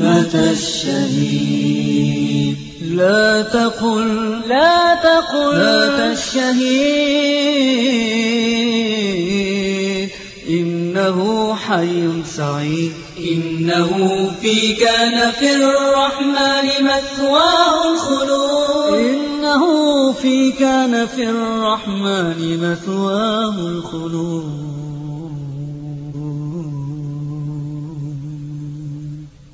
مات الشهيد. لا تقل لا تقل مات الشهيد إنه حي سعيد. إنه في كان في الرحمن مثواه الخلود. إنه في كان في الرحمن مثواه الخلود.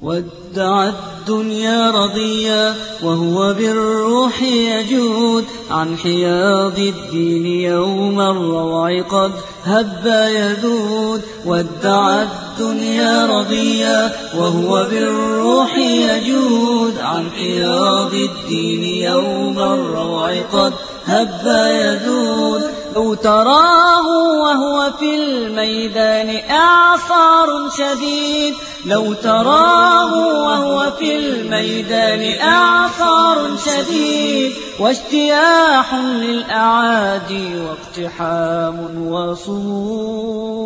وادعى الدنيا رضيا وهو بالروح يجود عن حياض الدين يوم الروع قد هب يذود. وادعى الدنيا رضيا وهو بالروح يجود عن حياض الدين يوم الروع قد هب يذود. لو تراه وهو في الميدان إعصار شديد لو تراه وهو في الميدان إعصار شديد واجتياح للأعادي واقتحام وصمود.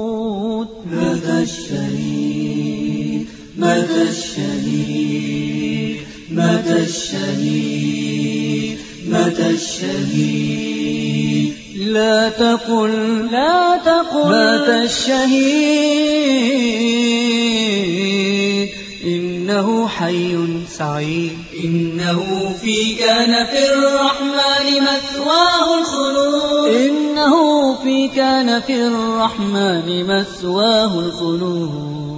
مات الشهيد مات الشهيد مات الشهيد مات الشهيد لا تقل لا تقل مات الشهيد. إنه حي سعيد. إنه في كان في الرحمن مثواه الخلود. إنه في كان في الرحمن مثواه الخلود.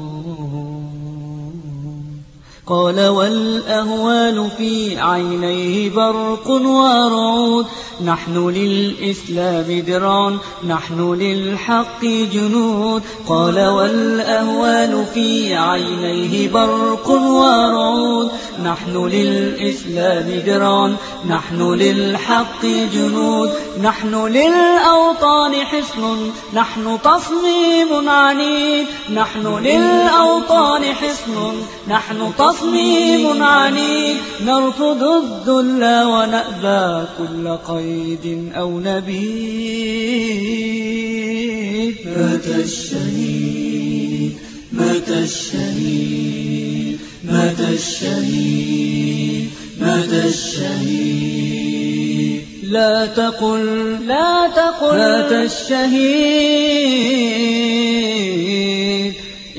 قال والأهوال في عينيه برق ورعود نحن للإسلام درع نحن للحق جنود. قال والأهوال في عينيه برق ورعود نحن للإسلام درع نحن للحق جنود. نحن للأوطان حصن نحن تصميم عنيد. نحن للأوطان حصن نحن تصميم عنيد. نرفض الذل ونأبى كل قيد أو نبيد مات الشهيد؟ مات الشهيد؟ مات الشهيد؟ مات الشهيد؟ لا تقل لا تقل مات الشهيد؟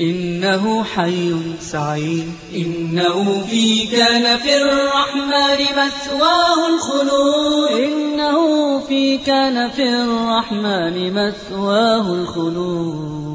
إنه حي سعيد. إنه في كان في الرحمن مثواه الخلود. إنه في كان في الرحمن مثواه الخلود.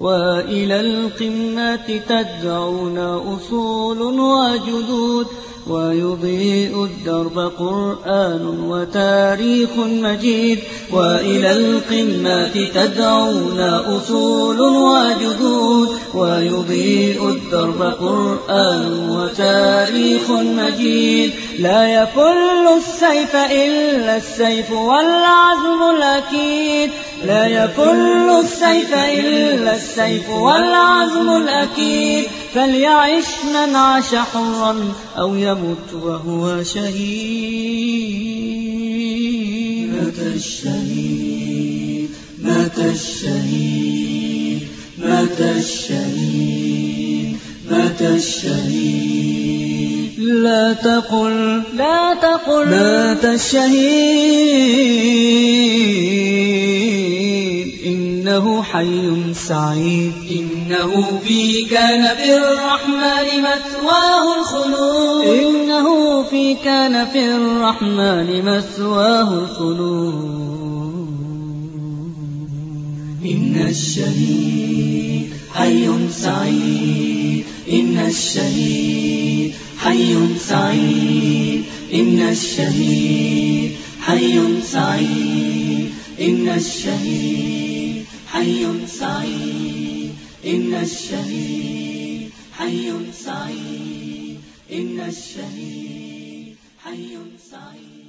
وإلى القمة تدعون أصول وجدود ويضيء الدرب قرآن وتاريخ مجيد وإلى القمة تدعون أصول وجدود ويضيء الدرب قرآن وتاريخ مجيد. لا يفل السيف إلا السيف والعزم الأكيد. لا يفل السيف إلا السيف والعزم الأكيد. فليعش من عاش حرا أو يمت وهو شهيد. مات الشهيد مات الشهيد. مات الشهيد الشهيد. لا تقل لا تقل. مات الشهيد. إنه حي سعيد. إنه في كان في الرحمن مثواه الخلود. إنه في كان في الرحمن مثواه الخلود. إن الشهيد حي سعيد. إن الشهيد حي سعيد. إن الشهيد حي سعيد. إن الشهيد حي سعيد. إن الشهيد حي سعيد. إن الشهيد حي سعيد.